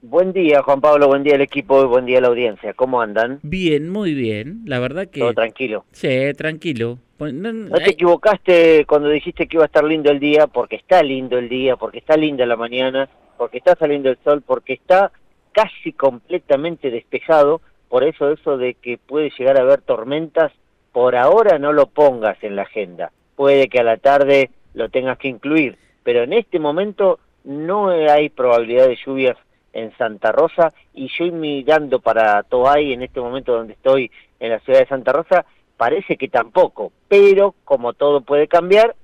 Buen día, Juan Pablo, buen día al equipo y buen día a la audiencia. ¿Cómo andan? Bien, muy bien. La verdad que... Todo tranquilo. Sí, tranquilo. Pues, No, No te equivocaste cuando dijiste que iba a estar lindo el día, porque está lindo el día, porque está linda la mañana, porque está saliendo el sol, porque está casi completamente despejado. Por eso eso de que puede llegar a haber tormentas, por ahora no lo pongas en la agenda. Puede que a la tarde lo tengas que incluir, pero en este momento no hay probabilidad de lluvias en Santa Rosa y yo mirando para Toay en este momento donde estoy en la ciudad de Santa Rosa, parece que tampoco, pero como todo puede cambiar,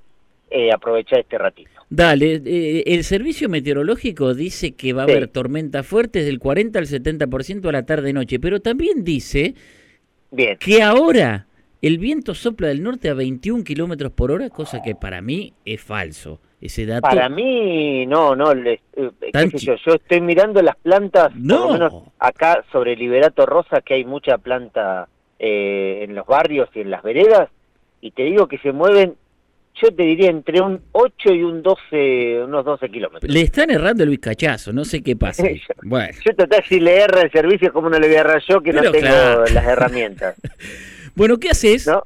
eh, aprovecha este ratito. Dale, eh, el servicio meteorológico dice que va a Sí. haber tormentas fuertes del 40 al 70% a la tarde-noche, pero también dice Bien, que ahora el viento sopla del norte a 21 kilómetros por hora, cosa que para mí es falso. Ese dato. para mí no, no, le- eh, qué sé yo, yo estoy mirando las plantas, por No. lo menos acá sobre Liberato Rosa, que hay mucha planta eh, en los barrios y en las veredas, y te digo que se mueven, yo te diría entre un 8 y un 12, unos 12 kilómetros. Le están errando el bizcachazo, no sé qué pasa. Yo- Bueno. Yo total si le erra el servicio, como no le voy a errar yo que no tengo claro. las herramientas? Bueno, ¿qué haces? ¿no?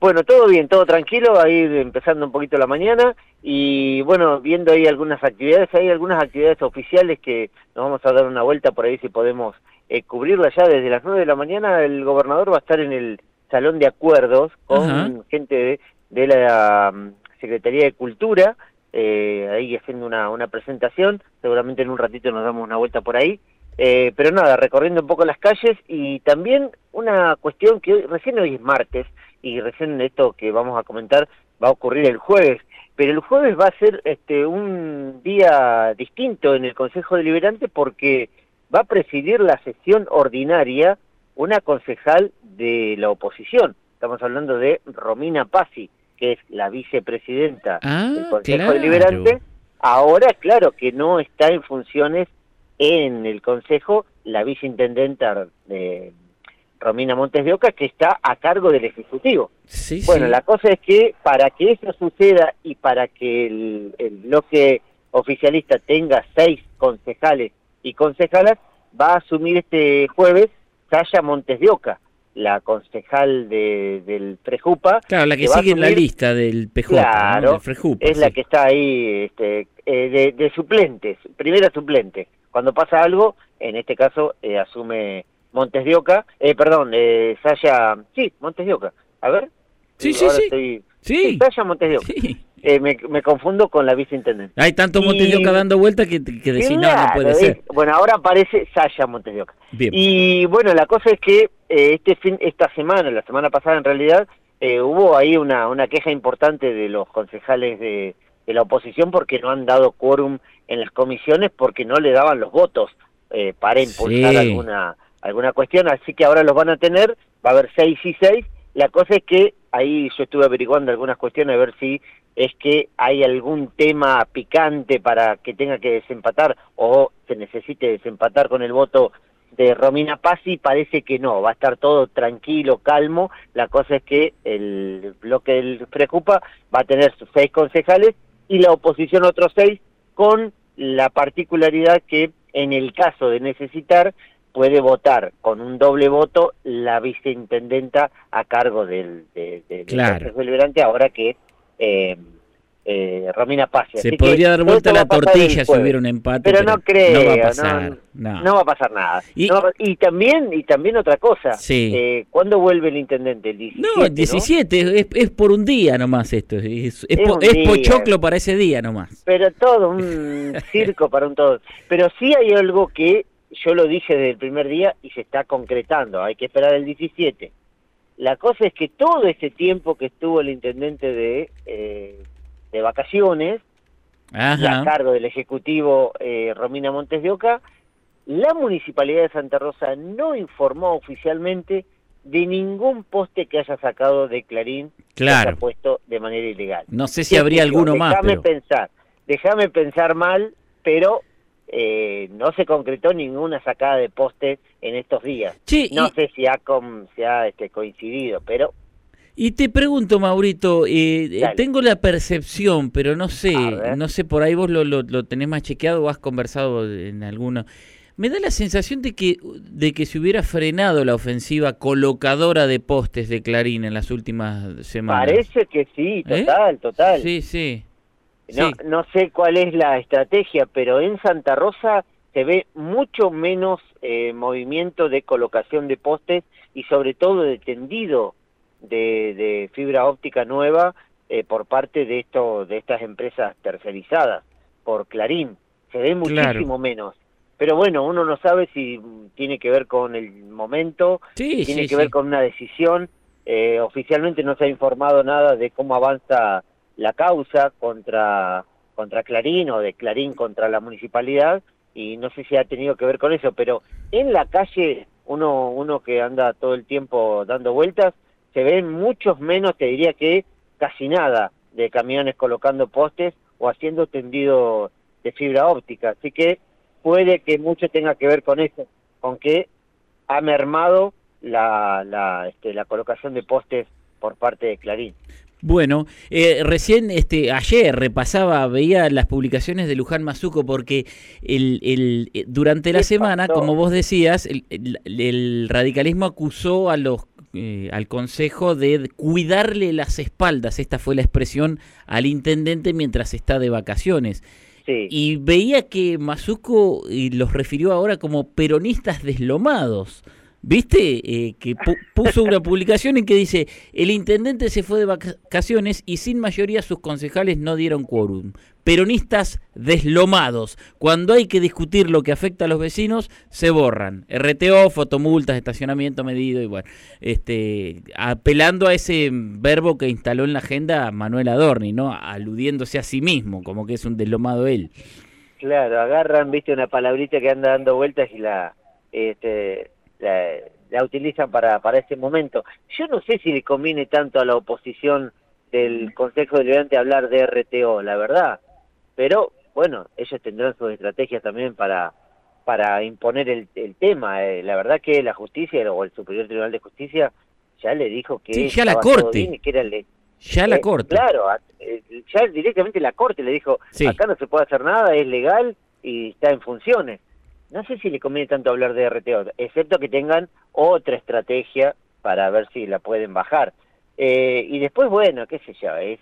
Bueno, todo bien, todo tranquilo, ahí empezando un poquito la mañana y bueno, viendo ahí algunas actividades, hay algunas actividades oficiales que nos vamos a dar una vuelta por ahí si podemos eh, cubrirla ya. Desde las 9 de la mañana, el gobernador va a estar en el salón de acuerdos con gente de, de la mm, Secretaría de Cultura, eh, ahí haciendo una, una presentación, seguramente en un ratito nos damos una vuelta por ahí, eh, pero nada, recorriendo un poco las calles y también una cuestión que hoy, recién hoy es martes y recién esto que vamos a comentar va a ocurrir el jueves, pero el jueves va a ser este un día distinto en el Consejo Deliberante porque va a presidir la sesión ordinaria una concejal de la oposición. Estamos hablando de Romina Pazzi, que es la vicepresidenta Ah, del Consejo claro. Deliberante. Ahora, claro que no está en funciones en el Consejo la viceintendenta de Romina Montes de Oca, que está a cargo del Ejecutivo. Sí, Bueno, sí. la cosa es que para que eso suceda y para que el, el bloque oficialista tenga seis concejales y concejalas, va a asumir este jueves Saya Montes de Oca, la concejal de, del Prejupa, Claro, la que, sigue en la lista del PJ, Claro, ¿no? Del Frejupa, es la que está ahí este, eh, de, de suplentes, primera suplente. Cuando pasa algo, en este caso eh, asume Montes de Oca, eh, perdón, eh, Saya, sí, Montes de Oca, a ver. Sí, sí, sí. estoy- Sí, Saya Montes de Oca. sí. Eh, me, me confundo con la viceintendente. Hay tanto Montes de Oca dando vuelta que, que decís, no, no Claro, puede ser. bueno, ahora aparece Saya Montes de Oca. Bien. Y bueno, la cosa es que eh, este fin, esta semana, la semana pasada en realidad, eh, hubo ahí una, una queja importante de los concejales de, de la oposición porque no han dado quórum en las comisiones porque no le daban los votos eh, para impulsar Sí. alguna alguna cuestión, así que ahora los van a tener, va a haber seis y seis. La cosa es que ahí yo estuve averiguando algunas cuestiones a ver si es que hay algún tema picante para que tenga que desempatar o se necesite desempatar con el voto de Romina Pazzi, parece que no, va a estar todo tranquilo, calmo, la cosa es que el bloque del Preocupa va a tener sus seis concejales y la oposición otros seis, con la particularidad que en el caso de necesitar puede votar con un doble voto la viceintendenta a cargo del, de- de- del Claro. Deliberante, ahora que eh, eh, Romina Pazzi. Se podría dar vuelta la el tortilla si hubiera un empate. Pero no creo, No va a pasar. No, No va a pasar nada. Y- Y, y también y también otra cosa. Sí. Eh, ¿Cuándo vuelve el intendente? El 17. No, 17, es, es por un día nomás esto. Es, es, Es po- un es día. pochoclo para ese día nomás. Pero todo, un circo para un todo. Pero sí hay algo que yo lo dije desde el primer día y se está concretando. Hay que esperar el 17. La cosa es que todo ese tiempo que estuvo el intendente de, eh, de vacaciones, a cargo del Ejecutivo eh, Romina Montes de Oca, la Municipalidad de Santa Rosa no informó oficialmente de ningún poste que haya sacado de Clarín que Claro. haya puesto de manera ilegal. No sé si ¿Qué habría alguno más, Déjame pero... pensar, déjame pensar mal, pero eh, no se concretó ninguna sacada de postes en estos días. No y, sé si ha, com- si ha este, coincidido, pero y te pregunto, Maurito, eh, eh, tengo la percepción, pero no sé, no sé, por ahí vos lo, lo, lo tenés más chequeado o has conversado en alguno. Me da la sensación de que, de que se hubiera frenado la ofensiva colocadora de postes de Clarín en las últimas semanas. Parece que sí, ¿Eh? total, total. Sí, sí. No, sí. no sé cuál es la estrategia, pero en Santa Rosa se ve mucho menos eh, movimiento de colocación de postes y sobre todo de tendido de, de fibra óptica nueva eh, por parte de esto de estas empresas tercerizadas por Clarín. Se ve muchísimo Claro. menos. Pero bueno, uno no sabe si tiene que ver con el momento, Sí, tiene sí, que ver con una decisión. Eh, oficialmente no se ha informado nada de cómo avanza la causa contra contra Clarín o de Clarín contra la municipalidad y no sé si ha tenido que ver con eso, pero en la calle uno uno que anda todo el tiempo dando vueltas se ven muchos menos, te diría que casi nada de camiones colocando postes o haciendo tendido de fibra óptica, así que puede que mucho tenga que ver con eso, con que ha mermado la, la, este, la colocación de postes por parte de Clarín. Bueno, eh, recién, este, ayer repasaba, veía las publicaciones de Luján Mazuco porque el, el, eh, durante la ¿Qué semana, pasó? como vos decías, el, el- el radicalismo acusó a los eh, al Consejo de cuidarle las espaldas, esta fue la expresión, al intendente mientras está de vacaciones. Sí, Y veía que Mazuco los refirió ahora como peronistas deslomados. ¿Viste? Eh, que pu- puso una publicación en que dice, el intendente se fue de vacaciones y sin mayoría sus concejales no dieron quórum. Peronistas deslomados. Cuando hay que discutir lo que afecta a los vecinos, se borran. RTO, fotomultas, estacionamiento medido y bueno, este, apelando a ese verbo que instaló en la agenda Manuel Adorni, ¿no? Aludiéndose a sí mismo, como que es un deslomado él. claro, agarran, viste, una palabrita que anda dando vueltas y la, este, la, la utilizan para, para ese momento. Yo no sé si le conviene tanto a la oposición del Consejo Deliberante hablar de RTO, la verdad, pero bueno, ellos tendrán sus estrategias también para para imponer el, el tema. Eh, la verdad que la justicia o el Superior Tribunal de Justicia ya le dijo que Sí, ya la Corte. que era Ya la eh, corte. Claro, eh, ya directamente la corte le dijo, Sí. acá no se puede hacer nada, es legal y está en funciones. No sé si le conviene tanto hablar de RTO, excepto que tengan otra estrategia para ver si la pueden bajar. Eh, y después, bueno, qué sé yo, es,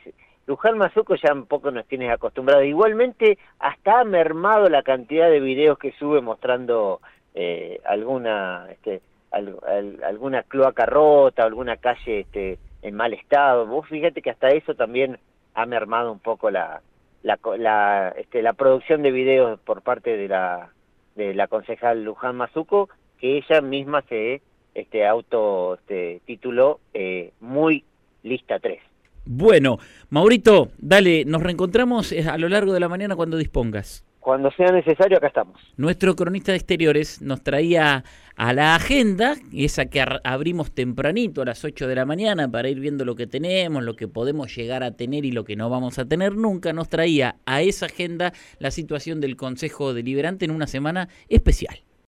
Luján Mazuco ya un poco nos tiene acostumbrados. Igualmente, hasta ha mermado la cantidad de videos que sube mostrando eh, alguna este, al- al- alguna cloaca rota, alguna calle este, en mal estado. Vos fíjate que hasta eso también ha mermado un poco la la, la, este, la producción de videos por parte de la de la concejal Luján Mazuco, que ella misma se este auto este, tituló eh, muy lista 3. Bueno, Maurito, dale, nos reencontramos eh, a lo largo de la mañana cuando dispongas. Cuando sea necesario, acá estamos. Nuestro cronista de exteriores nos traía a la agenda, esa que abrimos tempranito a las 8 de la mañana para ir viendo lo que tenemos, lo que podemos llegar a tener y lo que no vamos a tener nunca, nos traía a esa agenda la situación del Consejo Deliberante en una semana especial.